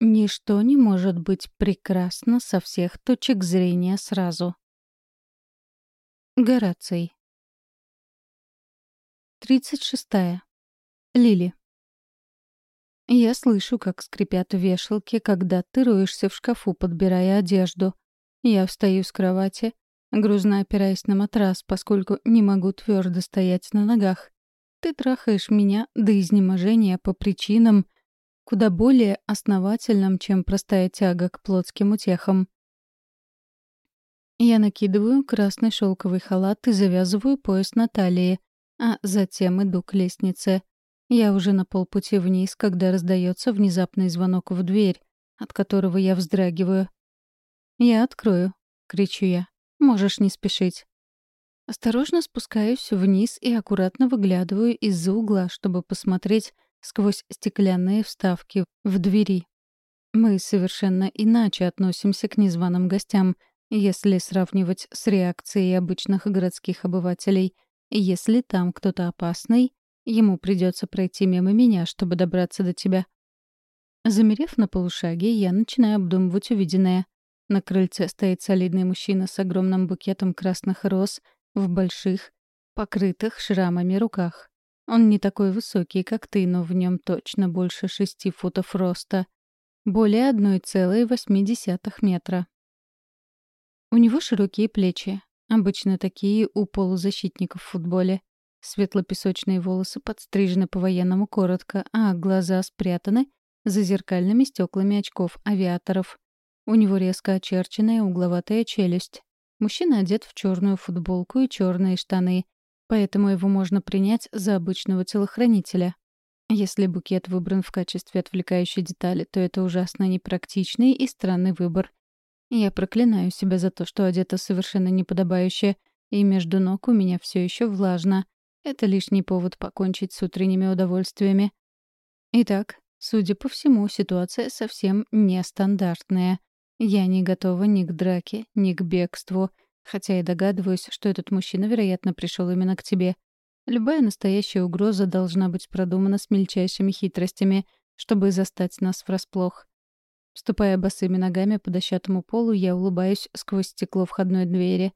Ничто не может быть прекрасно со всех точек зрения сразу. Гораций. 36. Лили. Я слышу, как скрипят вешалки, когда ты роешься в шкафу, подбирая одежду. Я встаю с кровати, грузно опираясь на матрас, поскольку не могу твердо стоять на ногах. Ты трахаешь меня до изнеможения по причинам, куда более основательным, чем простая тяга к плотским утехам. Я накидываю красный шелковый халат и завязываю пояс на талии, а затем иду к лестнице. Я уже на полпути вниз, когда раздается внезапный звонок в дверь, от которого я вздрагиваю. «Я открою», — кричу я. «Можешь не спешить». Осторожно спускаюсь вниз и аккуратно выглядываю из-за угла, чтобы посмотреть сквозь стеклянные вставки в двери. Мы совершенно иначе относимся к незваным гостям, если сравнивать с реакцией обычных городских обывателей. Если там кто-то опасный, ему придется пройти мимо меня, чтобы добраться до тебя. Замерев на полушаге, я начинаю обдумывать увиденное. На крыльце стоит солидный мужчина с огромным букетом красных роз в больших, покрытых шрамами руках. Он не такой высокий, как ты, но в нем точно больше шести футов роста. Более 1,8 метра. У него широкие плечи, обычно такие у полузащитников в футболе. Светло-песочные волосы подстрижены по-военному коротко, а глаза спрятаны за зеркальными стеклами очков авиаторов. У него резко очерченная угловатая челюсть. Мужчина одет в черную футболку и черные штаны, поэтому его можно принять за обычного телохранителя. Если букет выбран в качестве отвлекающей детали, то это ужасно непрактичный и странный выбор. Я проклинаю себя за то, что одета совершенно неподобающе, и между ног у меня все еще влажно. Это лишний повод покончить с утренними удовольствиями. Итак, судя по всему, ситуация совсем нестандартная. Я не готова ни к драке, ни к бегству, хотя и догадываюсь, что этот мужчина, вероятно, пришел именно к тебе. Любая настоящая угроза должна быть продумана с мельчайшими хитростями, чтобы застать нас врасплох. Ступая босыми ногами по дощатому полу, я улыбаюсь сквозь стекло входной двери.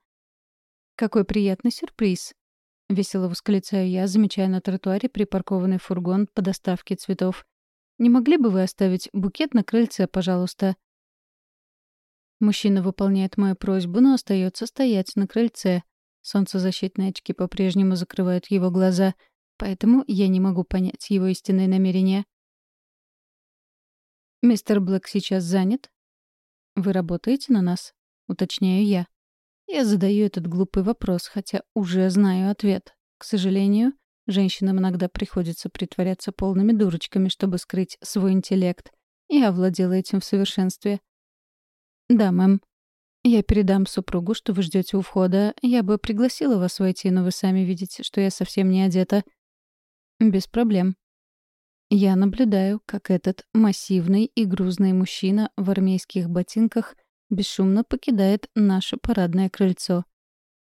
«Какой приятный сюрприз!» — весело восклицаю я, замечая на тротуаре припаркованный фургон по доставке цветов. «Не могли бы вы оставить букет на крыльце, пожалуйста?» Мужчина выполняет мою просьбу, но остается стоять на крыльце. Солнцезащитные очки по-прежнему закрывают его глаза, поэтому я не могу понять его истинные намерения. «Мистер Блэк сейчас занят?» «Вы работаете на нас?» — уточняю я. Я задаю этот глупый вопрос, хотя уже знаю ответ. К сожалению, женщинам иногда приходится притворяться полными дурочками, чтобы скрыть свой интеллект. Я овладела этим в совершенстве. «Да, мэм. Я передам супругу, что вы ждете у входа. Я бы пригласила вас войти, но вы сами видите, что я совсем не одета». «Без проблем», я наблюдаю, как этот массивный и грузный мужчина в армейских ботинках бесшумно покидает наше парадное крыльцо.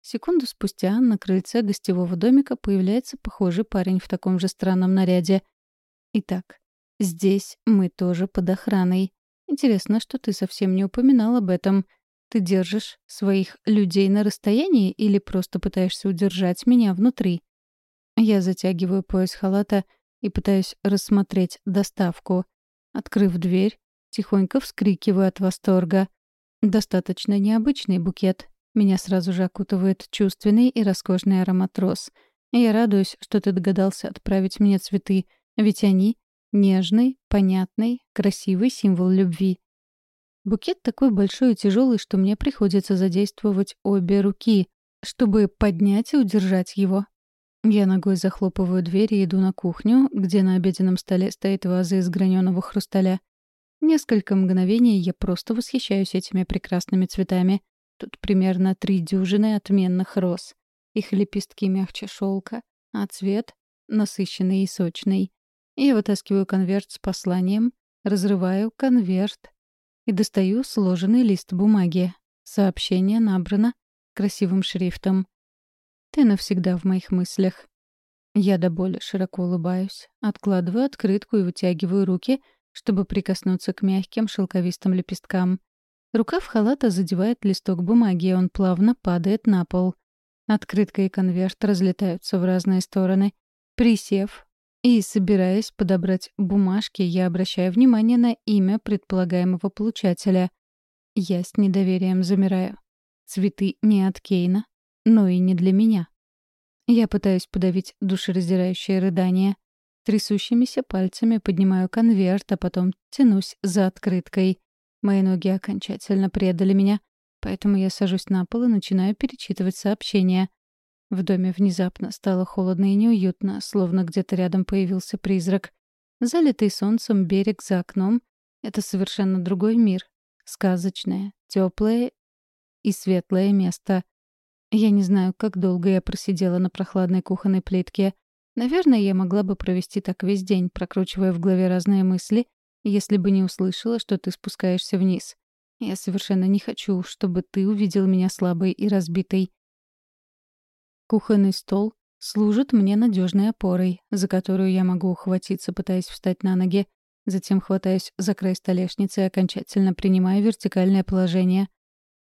Секунду спустя на крыльце гостевого домика появляется похожий парень в таком же странном наряде. Итак, здесь мы тоже под охраной. Интересно, что ты совсем не упоминал об этом. Ты держишь своих людей на расстоянии или просто пытаешься удержать меня внутри? Я затягиваю пояс халата и пытаюсь рассмотреть доставку. Открыв дверь, тихонько вскрикиваю от восторга. Достаточно необычный букет. Меня сразу же окутывает чувственный и роскошный аромат роз. Я радуюсь, что ты догадался отправить мне цветы, ведь они — нежный, понятный, красивый символ любви. Букет такой большой и тяжелый, что мне приходится задействовать обе руки, чтобы поднять и удержать его. Я ногой захлопываю дверь и иду на кухню, где на обеденном столе стоит ваза из граненого хрусталя. Несколько мгновений я просто восхищаюсь этими прекрасными цветами. Тут примерно три дюжины отменных роз. Их лепестки мягче шелка, а цвет — насыщенный и сочный. Я вытаскиваю конверт с посланием, разрываю конверт и достаю сложенный лист бумаги. Сообщение набрано красивым шрифтом. Ты навсегда в моих мыслях. Я до боли широко улыбаюсь, откладываю открытку и вытягиваю руки, чтобы прикоснуться к мягким шелковистым лепесткам. Рукав халата задевает листок бумаги, и он плавно падает на пол. Открытка и конверт разлетаются в разные стороны. Присев и собираясь подобрать бумажки, я обращаю внимание на имя предполагаемого получателя. Я с недоверием замираю. Цветы не от Кейна, но и не для меня. Я пытаюсь подавить душераздирающее рыдание. Трясущимися пальцами поднимаю конверт, а потом тянусь за открыткой. Мои ноги окончательно предали меня, поэтому я сажусь на пол и начинаю перечитывать сообщения. В доме внезапно стало холодно и неуютно, словно где-то рядом появился призрак. Залитый солнцем берег за окном — это совершенно другой мир. Сказочное, теплое и светлое место. Я не знаю, как долго я просидела на прохладной кухонной плитке. Наверное, я могла бы провести так весь день, прокручивая в голове разные мысли, если бы не услышала, что ты спускаешься вниз. Я совершенно не хочу, чтобы ты увидел меня слабой и разбитой. Кухонный стол служит мне надежной опорой, за которую я могу ухватиться, пытаясь встать на ноги. Затем хватаюсь за край столешницы окончательно принимаю вертикальное положение.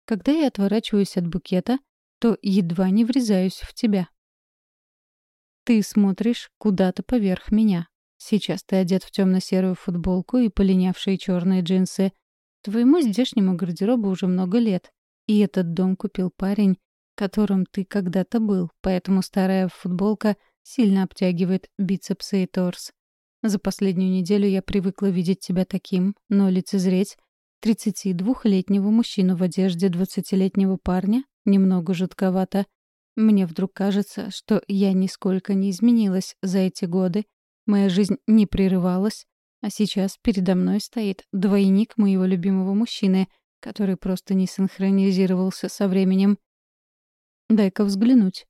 Когда я отворачиваюсь от букета, то едва не врезаюсь в тебя. Ты смотришь куда-то поверх меня. Сейчас ты одет в темно-серую футболку и полинявшие черные джинсы. Твоему здешнему гардеробу уже много лет. И этот дом купил парень, которым ты когда-то был, поэтому старая футболка сильно обтягивает бицепсы и торс. За последнюю неделю я привыкла видеть тебя таким, но лицезреть 32-летнего мужчину в одежде 20-летнего парня немного жутковато. Мне вдруг кажется, что я нисколько не изменилась за эти годы. Моя жизнь не прерывалась, а сейчас передо мной стоит двойник моего любимого мужчины, который просто не синхронизировался со временем. Дай-ка взглянуть.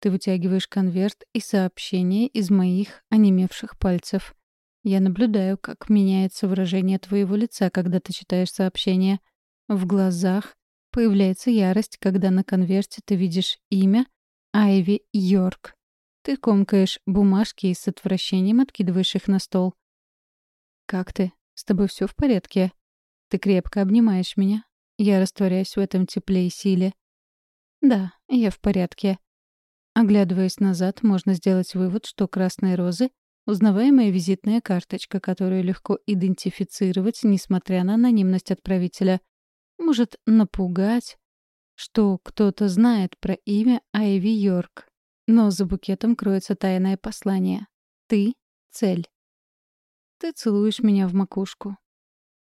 Ты вытягиваешь конверт и сообщение из моих онемевших пальцев. Я наблюдаю, как меняется выражение твоего лица, когда ты читаешь сообщение. В глазах Появляется ярость, когда на конверте ты видишь имя Айви Йорк. Ты комкаешь бумажки и с отвращением откидываешь их на стол. «Как ты? С тобой все в порядке?» Ты крепко обнимаешь меня. Я растворяюсь в этом тепле и силе. Да, я в порядке. Оглядываясь назад, можно сделать вывод, что красные розы — узнаваемая визитная карточка, которую легко идентифицировать, несмотря на анонимность отправителя может напугать, что кто-то знает про имя Айви Йорк. Но за букетом кроется тайное послание. Ты — цель. Ты целуешь меня в макушку.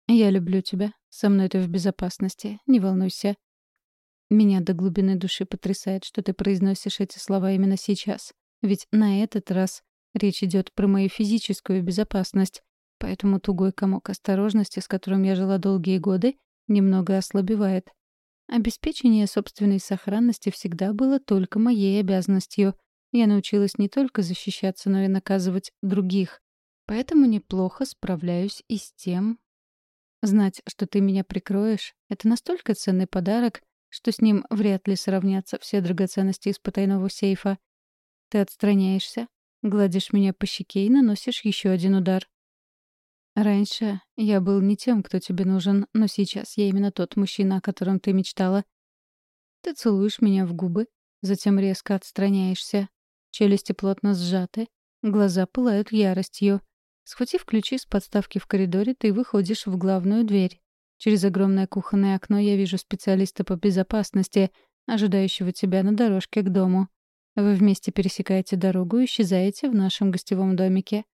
Я люблю тебя. Со мной ты в безопасности. Не волнуйся. Меня до глубины души потрясает, что ты произносишь эти слова именно сейчас. Ведь на этот раз речь идет про мою физическую безопасность. Поэтому тугой комок осторожности, с которым я жила долгие годы, немного ослабевает. Обеспечение собственной сохранности всегда было только моей обязанностью. Я научилась не только защищаться, но и наказывать других. Поэтому неплохо справляюсь и с тем. Знать, что ты меня прикроешь, — это настолько ценный подарок, что с ним вряд ли сравнятся все драгоценности из потайного сейфа. Ты отстраняешься, гладишь меня по щеке и наносишь еще один удар. Раньше я был не тем, кто тебе нужен, но сейчас я именно тот мужчина, о котором ты мечтала. Ты целуешь меня в губы, затем резко отстраняешься. Челюсти плотно сжаты, глаза пылают яростью. Схватив ключи с подставки в коридоре, ты выходишь в главную дверь. Через огромное кухонное окно я вижу специалиста по безопасности, ожидающего тебя на дорожке к дому. Вы вместе пересекаете дорогу и исчезаете в нашем гостевом домике.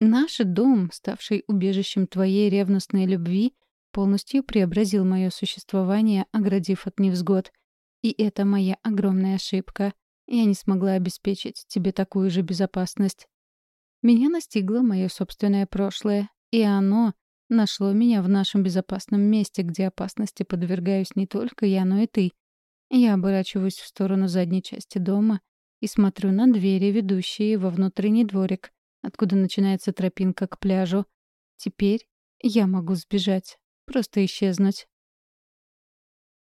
Наш дом, ставший убежищем твоей ревностной любви, полностью преобразил мое существование, оградив от невзгод. И это моя огромная ошибка. Я не смогла обеспечить тебе такую же безопасность. Меня настигло мое собственное прошлое, и оно нашло меня в нашем безопасном месте, где опасности подвергаюсь не только я, но и ты. Я оборачиваюсь в сторону задней части дома и смотрю на двери, ведущие во внутренний дворик откуда начинается тропинка к пляжу. Теперь я могу сбежать, просто исчезнуть.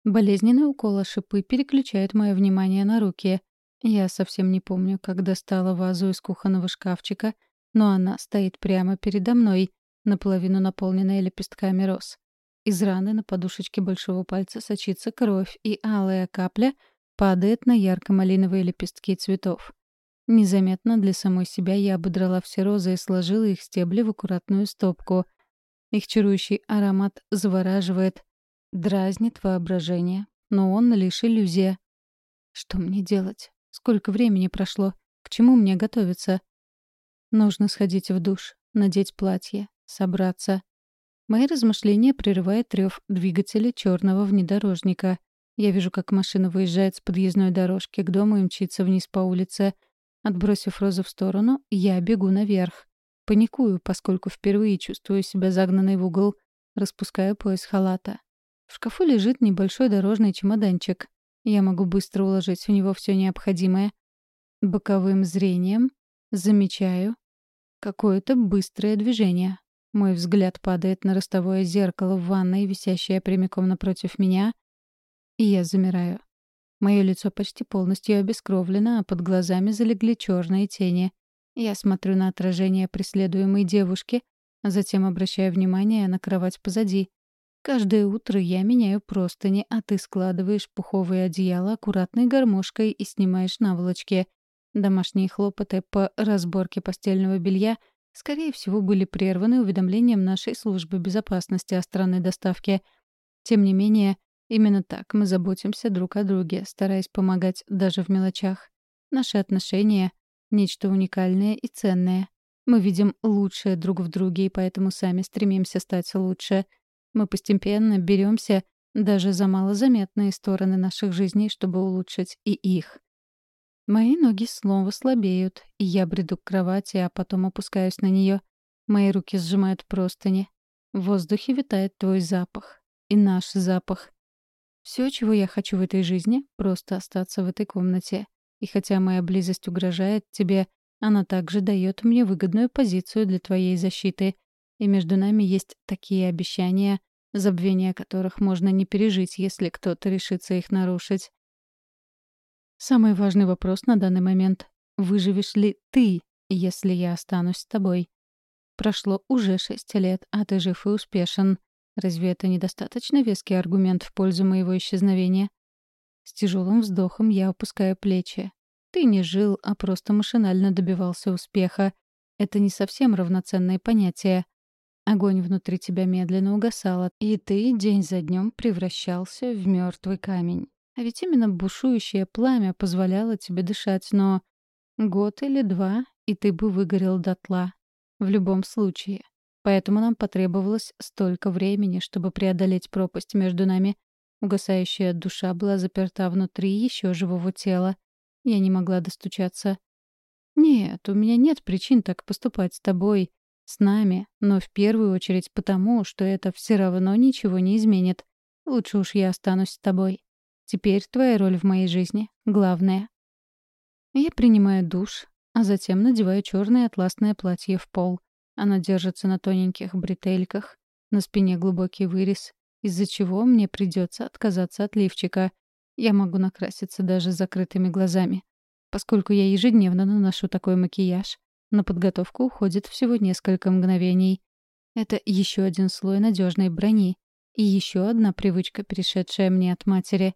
Болезненные уколы шипы переключают мое внимание на руки. Я совсем не помню, как достала вазу из кухонного шкафчика, но она стоит прямо передо мной, наполовину наполненная лепестками роз. Из раны на подушечке большого пальца сочится кровь, и алая капля падает на ярко-малиновые лепестки цветов. Незаметно для самой себя я ободрала все розы и сложила их стебли в аккуратную стопку. Их чарующий аромат завораживает, дразнит воображение, но он лишь иллюзия. Что мне делать? Сколько времени прошло? К чему мне готовиться? Нужно сходить в душ, надеть платье, собраться. Мои размышления прерывает рев двигателя черного внедорожника. Я вижу, как машина выезжает с подъездной дорожки к дому и мчится вниз по улице. Отбросив розу в сторону, я бегу наверх. Паникую, поскольку впервые чувствую себя загнанной в угол. Распускаю пояс халата. В шкафу лежит небольшой дорожный чемоданчик. Я могу быстро уложить в него все необходимое. Боковым зрением замечаю какое-то быстрое движение. Мой взгляд падает на ростовое зеркало в ванной, висящее прямиком напротив меня, и я замираю. Мое лицо почти полностью обескровлено, а под глазами залегли черные тени. Я смотрю на отражение преследуемой девушки, а затем обращаю внимание на кровать позади. Каждое утро я меняю простыни, а ты складываешь пуховые одеяла аккуратной гармошкой и снимаешь наволочки. Домашние хлопоты по разборке постельного белья — скорее всего, были прерваны уведомлением нашей службы безопасности о странной доставке. Тем не менее, именно так мы заботимся друг о друге, стараясь помогать даже в мелочах. Наши отношения — нечто уникальное и ценное. Мы видим лучшее друг в друге и поэтому сами стремимся стать лучше. Мы постепенно беремся даже за малозаметные стороны наших жизней, чтобы улучшить и их. Мои ноги снова слабеют, и я бреду к кровати, а потом опускаюсь на нее. Мои руки сжимают простыни. В воздухе витает твой запах. И наш запах. Все, чего я хочу в этой жизни, просто остаться в этой комнате. И хотя моя близость угрожает тебе, она также дает мне выгодную позицию для твоей защиты. И между нами есть такие обещания, забвения которых можно не пережить, если кто-то решится их нарушить. Самый важный вопрос на данный момент — выживешь ли ты, если я останусь с тобой? Прошло уже шесть лет, а ты жив и успешен. Разве это недостаточно веский аргумент в пользу моего исчезновения? С тяжелым вздохом я опускаю плечи. Ты не жил, а просто машинально добивался успеха. Это не совсем равноценное понятие. Огонь внутри тебя медленно угасал, и ты день за днем превращался в мертвый камень. А ведь именно бушующее пламя позволяло тебе дышать, но... Год или два, и ты бы выгорел дотла. В любом случае. Поэтому нам потребовалось столько времени, чтобы преодолеть пропасть между нами. Угасающая душа была заперта внутри еще живого тела. Я не могла достучаться. Нет, у меня нет причин так поступать с тобой, с нами, но в первую очередь потому, что это все равно ничего не изменит. Лучше уж я останусь с тобой. Теперь твоя роль в моей жизни — главная. Я принимаю душ, а затем надеваю черное атласное платье в пол. Оно держится на тоненьких бретельках, на спине глубокий вырез, из-за чего мне придется отказаться от лифчика. Я могу накраситься даже закрытыми глазами. Поскольку я ежедневно наношу такой макияж, на подготовку уходит всего несколько мгновений. Это еще один слой надежной брони и еще одна привычка, перешедшая мне от матери.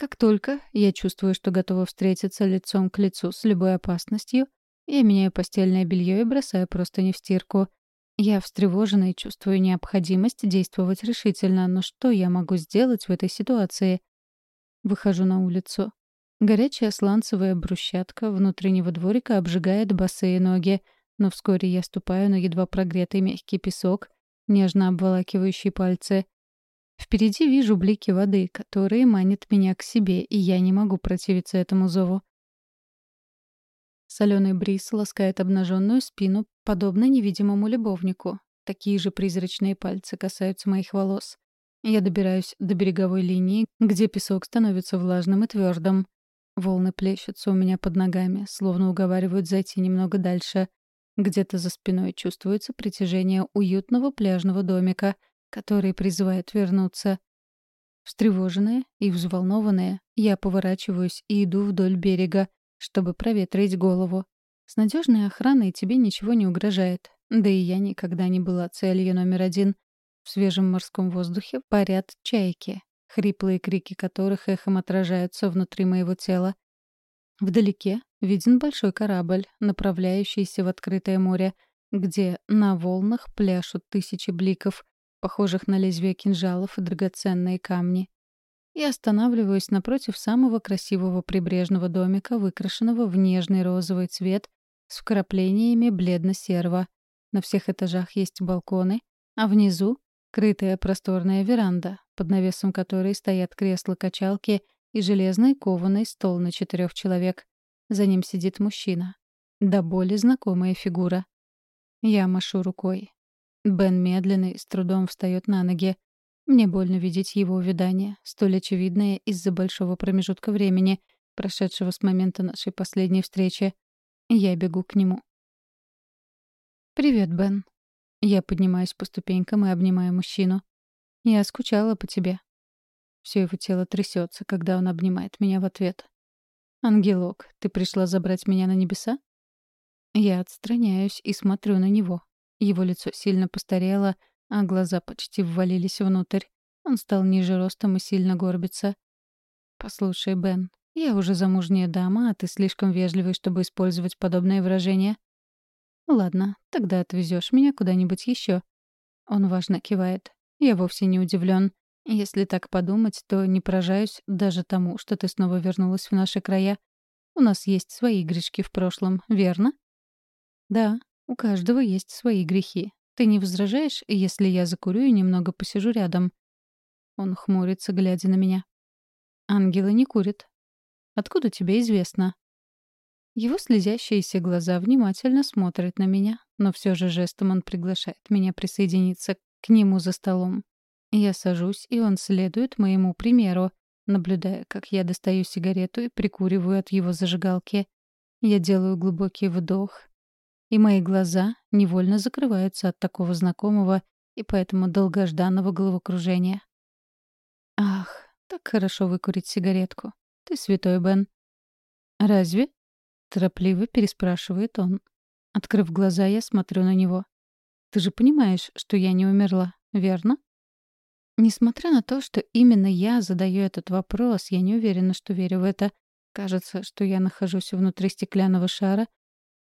Как только я чувствую, что готова встретиться лицом к лицу с любой опасностью, я меняю постельное белье и бросаю просто не в стирку. Я встревожена и чувствую необходимость действовать решительно, но что я могу сделать в этой ситуации? Выхожу на улицу. Горячая сланцевая брусчатка внутреннего дворика обжигает босые ноги, но вскоре я ступаю на едва прогретый мягкий песок, нежно обволакивающий пальцы — Впереди вижу блики воды, которые манят меня к себе, и я не могу противиться этому зову. Соленый бриз ласкает обнаженную спину, подобно невидимому любовнику. Такие же призрачные пальцы касаются моих волос. Я добираюсь до береговой линии, где песок становится влажным и твердым. Волны плещутся у меня под ногами, словно уговаривают зайти немного дальше. Где-то за спиной чувствуется притяжение уютного пляжного домика — который призывает вернуться. Встревоженная и взволнованная, я поворачиваюсь и иду вдоль берега, чтобы проветрить голову. С надежной охраной тебе ничего не угрожает. Да и я никогда не была целью номер один. В свежем морском воздухе парят чайки, хриплые крики которых эхом отражаются внутри моего тела. Вдалеке виден большой корабль, направляющийся в открытое море, где на волнах пляшут тысячи бликов, похожих на лезвия кинжалов и драгоценные камни. Я останавливаюсь напротив самого красивого прибрежного домика, выкрашенного в нежный розовый цвет с вкраплениями бледно-серого. На всех этажах есть балконы, а внизу — крытая просторная веранда, под навесом которой стоят кресла-качалки и железный кованый стол на четырех человек. За ним сидит мужчина. До боли знакомая фигура. Я машу рукой. Бен медленный, с трудом встает на ноги. Мне больно видеть его увядание, столь очевидное из-за большого промежутка времени, прошедшего с момента нашей последней встречи. Я бегу к нему. «Привет, Бен». Я поднимаюсь по ступенькам и обнимаю мужчину. «Я скучала по тебе». Все его тело трясется, когда он обнимает меня в ответ. «Ангелок, ты пришла забрать меня на небеса?» Я отстраняюсь и смотрю на него. Его лицо сильно постарело, а глаза почти ввалились внутрь. Он стал ниже ростом и сильно горбится. «Послушай, Бен, я уже замужняя дама, а ты слишком вежливый, чтобы использовать подобное выражение». «Ладно, тогда отвезешь меня куда-нибудь еще. Он важно кивает. Я вовсе не удивлен. Если так подумать, то не поражаюсь даже тому, что ты снова вернулась в наши края. У нас есть свои грешки в прошлом, верно? Да, у каждого есть свои грехи. Ты не возражаешь, если я закурю и немного посижу рядом? Он хмурится, глядя на меня. Ангелы не курят. Откуда тебе известно? Его слезящиеся глаза внимательно смотрят на меня, но все же жестом он приглашает меня присоединиться к нему за столом. Я сажусь, и он следует моему примеру, наблюдая, как я достаю сигарету и прикуриваю от его зажигалки. Я делаю глубокий вдох, и мои глаза невольно закрываются от такого знакомого и поэтому долгожданного головокружения. Ах, так хорошо выкурить сигаретку. Ты святой, Бен. Разве? Торопливо переспрашивает он. Открыв глаза, я смотрю на него. Ты же понимаешь, что я не умерла, верно? Несмотря на то, что именно я задаю этот вопрос, я не уверена, что верю в это. Кажется, что я нахожусь внутри стеклянного шара,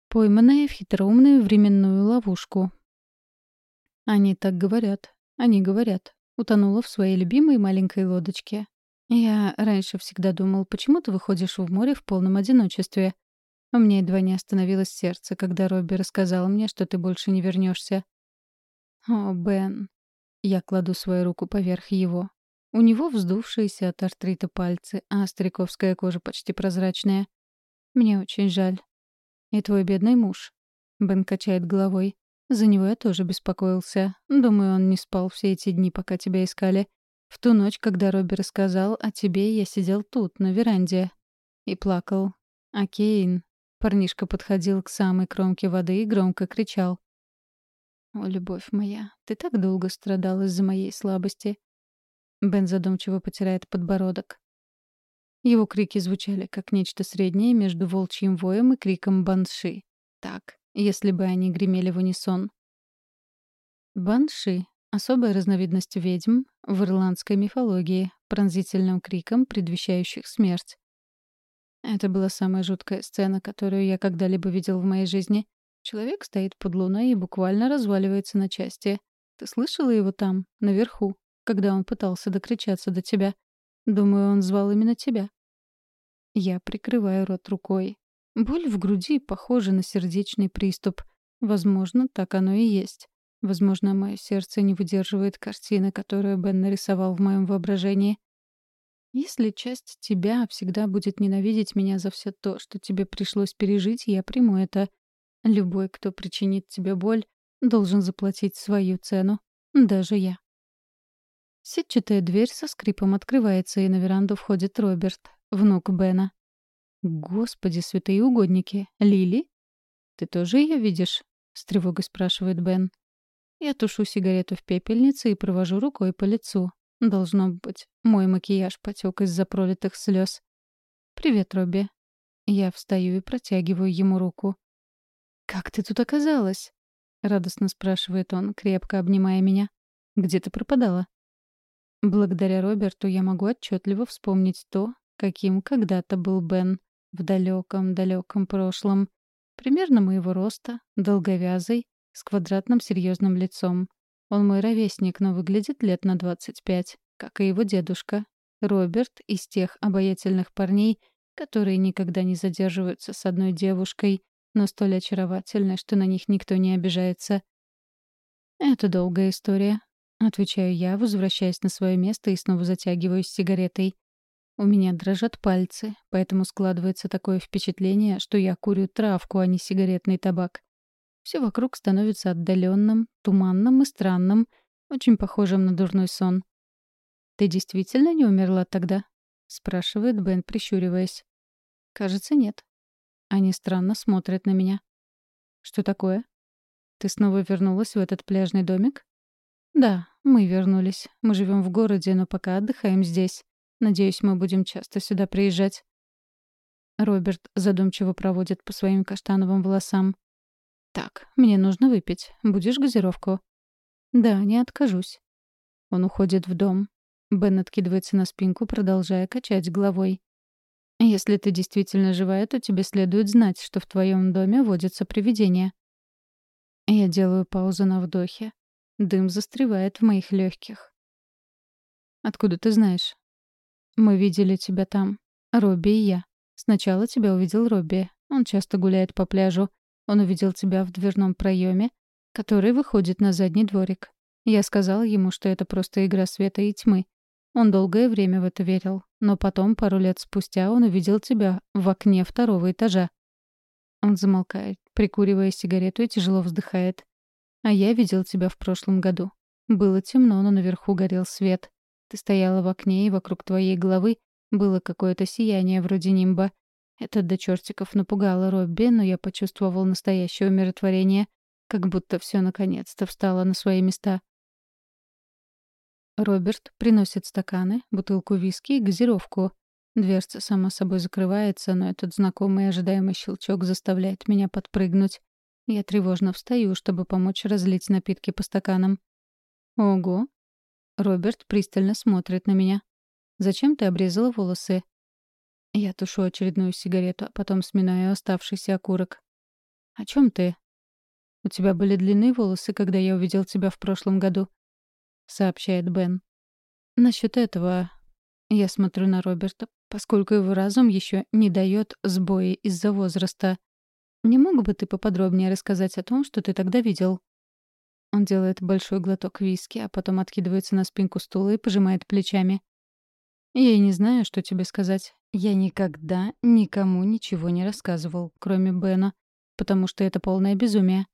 пойманная в хитроумную временную ловушку. Они так говорят. Они говорят. Утонула в своей любимой маленькой лодочке. Я раньше всегда думал, почему ты выходишь в море в полном одиночестве. У меня едва не остановилось сердце, когда Робби рассказал мне, что ты больше не вернешься. О, Бен. Я кладу свою руку поверх его. У него вздувшиеся от артрита пальцы, а стариковская кожа почти прозрачная. Мне очень жаль. И твой бедный муж. Бен качает головой. За него я тоже беспокоился. Думаю, он не спал все эти дни, пока тебя искали. В ту ночь, когда Робби рассказал о тебе, я сидел тут, на веранде. И плакал. А Кейн... Парнишка подходил к самой кромке воды и громко кричал. «О, любовь моя, ты так долго страдал из-за моей слабости». Бен задумчиво потирает подбородок. Его крики звучали как нечто среднее между волчьим воем и криком банши. Так, если бы они гремели в унисон. Банши — особая разновидность ведьм в ирландской мифологии, пронзительным криком, предвещающих смерть. Это была самая жуткая сцена, которую я когда-либо видел в моей жизни. Человек стоит под луной и буквально разваливается на части. Ты слышала его там, наверху, когда он пытался докричаться до тебя? Думаю, он звал именно тебя. Я прикрываю рот рукой. Боль в груди похожа на сердечный приступ. Возможно, так оно и есть. Возможно, мое сердце не выдерживает картины, которую Бен нарисовал в моем воображении. Если часть тебя всегда будет ненавидеть меня за все то, что тебе пришлось пережить, я приму это. Любой, кто причинит тебе боль, должен заплатить свою цену. Даже я. Сетчатая дверь со скрипом открывается, и на веранду входит Роберт, внук Бена. «Господи, святые угодники! Лили? Ты тоже ее видишь?» — с тревогой спрашивает Бен. Я тушу сигарету в пепельнице и провожу рукой по лицу. Должно быть, мой макияж потек из-за пролитых слез. «Привет, Робби». Я встаю и протягиваю ему руку. «Как ты тут оказалась?» — радостно спрашивает он, крепко обнимая меня. «Где ты пропадала?» Благодаря Роберту я могу отчетливо вспомнить то, каким когда-то был Бен в далеком-далеком прошлом. Примерно моего роста, долговязый, с квадратным серьезным лицом. Он мой ровесник, но выглядит лет на 25, как и его дедушка. Роберт из тех обаятельных парней, которые никогда не задерживаются с одной девушкой, но столь очаровательны, что на них никто не обижается. «Это долгая история», — отвечаю я, возвращаясь на свое место и снова затягиваюсь сигаретой. У меня дрожат пальцы, поэтому складывается такое впечатление, что я курю травку, а не сигаретный табак. Все вокруг становится отдаленным, туманным и странным, очень похожим на дурной сон. «Ты действительно не умерла тогда?» — спрашивает Бен, прищуриваясь. «Кажется, нет». Они странно смотрят на меня. «Что такое? Ты снова вернулась в этот пляжный домик?» «Да, мы вернулись. Мы живем в городе, но пока отдыхаем здесь. Надеюсь, мы будем часто сюда приезжать». Роберт задумчиво проводит по своим каштановым волосам. «Так, мне нужно выпить. Будешь газировку?» «Да, не откажусь». Он уходит в дом. Бен откидывается на спинку, продолжая качать головой. «Если ты действительно живая, то тебе следует знать, что в твоем доме водятся привидения». Я делаю паузу на вдохе. Дым застревает в моих легких. «Откуда ты знаешь?» «Мы видели тебя там. Робби и я. Сначала тебя увидел Робби. Он часто гуляет по пляжу. Он увидел тебя в дверном проеме, который выходит на задний дворик. Я сказала ему, что это просто игра света и тьмы. Он долгое время в это верил. Но потом, пару лет спустя, он увидел тебя в окне второго этажа. Он замолкает, прикуривая сигарету и тяжело вздыхает. А я видел тебя в прошлом году. Было темно, но наверху горел свет. Ты стояла в окне, и вокруг твоей головы было какое-то сияние вроде нимба. Это до чертиков напугало Робби, но я почувствовал настоящее умиротворение, как будто все наконец-то встало на свои места. Роберт приносит стаканы, бутылку виски и газировку. Дверца сама собой закрывается, но этот знакомый ожидаемый щелчок заставляет меня подпрыгнуть. Я тревожно встаю, чтобы помочь разлить напитки по стаканам. Ого, Роберт пристально смотрит на меня. «Зачем ты обрезала волосы?» Я тушу очередную сигарету, а потом сминаю оставшийся окурок. «О чем ты?» «У тебя были длинные волосы, когда я увидел тебя в прошлом году», — сообщает Бен. «Насчет этого...» Я смотрю на Роберта, поскольку его разум еще не дает сбои из-за возраста. «Не мог бы ты поподробнее рассказать о том, что ты тогда видел?» Он делает большой глоток виски, а потом откидывается на спинку стула и пожимает плечами. «Я не знаю, что тебе сказать. Я никогда никому ничего не рассказывал, кроме Бена, потому что это полное безумие.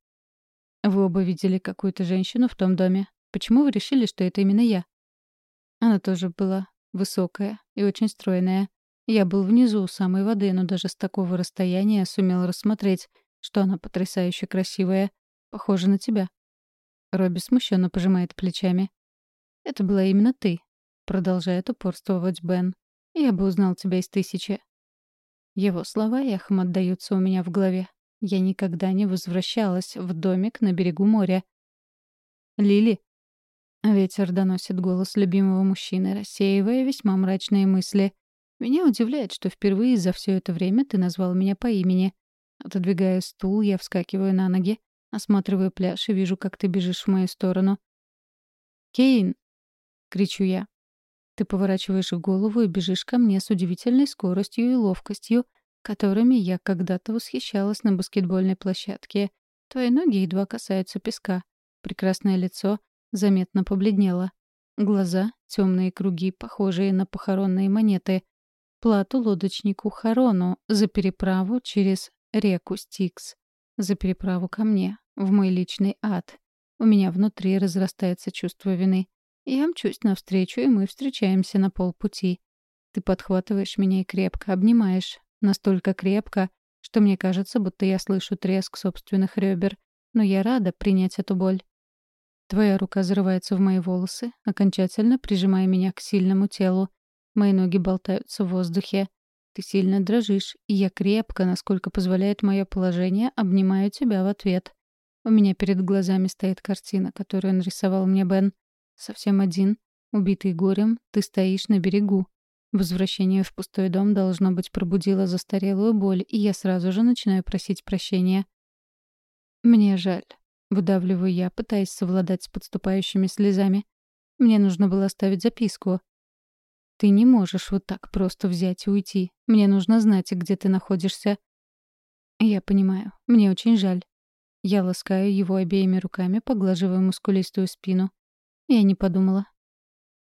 Вы оба видели какую-то женщину в том доме. Почему вы решили, что это именно я?» Она тоже была высокая и очень стройная. Я был внизу у самой воды, но даже с такого расстояния сумел рассмотреть, что она потрясающе красивая, похожа на тебя. Робби смущенно пожимает плечами. «Это была именно ты», — продолжает упорствовать Бен. «Я бы узнал тебя из тысячи». Его слова эхом отдаются у меня в голове. Я никогда не возвращалась в домик на берегу моря. «Лили?» Ветер доносит голос любимого мужчины, рассеивая весьма мрачные мысли. Меня удивляет, что впервые за все это время ты назвал меня по имени. Отодвигая стул, я вскакиваю на ноги. Осматриваю пляж и вижу, как ты бежишь в мою сторону. «Кейн!» — кричу я. Ты поворачиваешь голову и бежишь ко мне с удивительной скоростью и ловкостью, которыми я когда-то восхищалась на баскетбольной площадке. Твои ноги едва касаются песка. Прекрасное лицо заметно побледнело. Глаза — темные круги, похожие на похоронные монеты. Плату лодочнику Харону за переправу через реку Стикс. За переправу ко мне, в мой личный ад. У меня внутри разрастается чувство вины. Я мчусь навстречу, и мы встречаемся на полпути. Ты подхватываешь меня и крепко обнимаешь. Настолько крепко, что мне кажется, будто я слышу треск собственных ребер. Но я рада принять эту боль. Твоя рука зарывается в мои волосы, окончательно прижимая меня к сильному телу. Мои ноги болтаются в воздухе. Ты сильно дрожишь, и я крепко, насколько позволяет мое положение, обнимаю тебя в ответ. У меня перед глазами стоит картина, которую нарисовал мне Бен. Совсем один, убитый горем, ты стоишь на берегу. Возвращение в пустой дом, должно быть, пробудило застарелую боль, и я сразу же начинаю просить прощения. Мне жаль. Выдавливаю я, пытаясь совладать с подступающими слезами. Мне нужно было оставить записку. Ты не можешь вот так просто взять и уйти. Мне нужно знать, где ты находишься. Я понимаю. Мне очень жаль. Я ласкаю его обеими руками, поглаживая мускулистую спину. Я не подумала.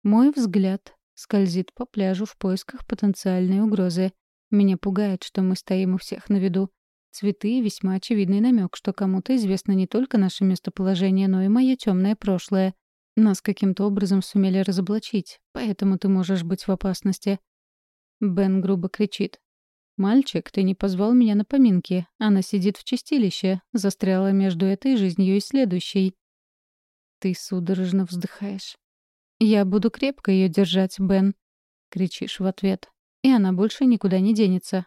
Мой взгляд скользит по пляжу в поисках потенциальной угрозы. Меня пугает, что мы стоим у всех на виду. Цветы — весьма очевидный намек, что кому-то известно не только наше местоположение, но и мое темное прошлое. Нас каким-то образом сумели разоблачить, поэтому ты можешь быть в опасности. Бен грубо кричит. «Мальчик, ты не позвал меня на поминки. Она сидит в чистилище, застряла между этой жизнью и следующей». Ты судорожно вздыхаешь. «Я буду крепко ее держать, Бен», — кричишь в ответ. «И она больше никуда не денется.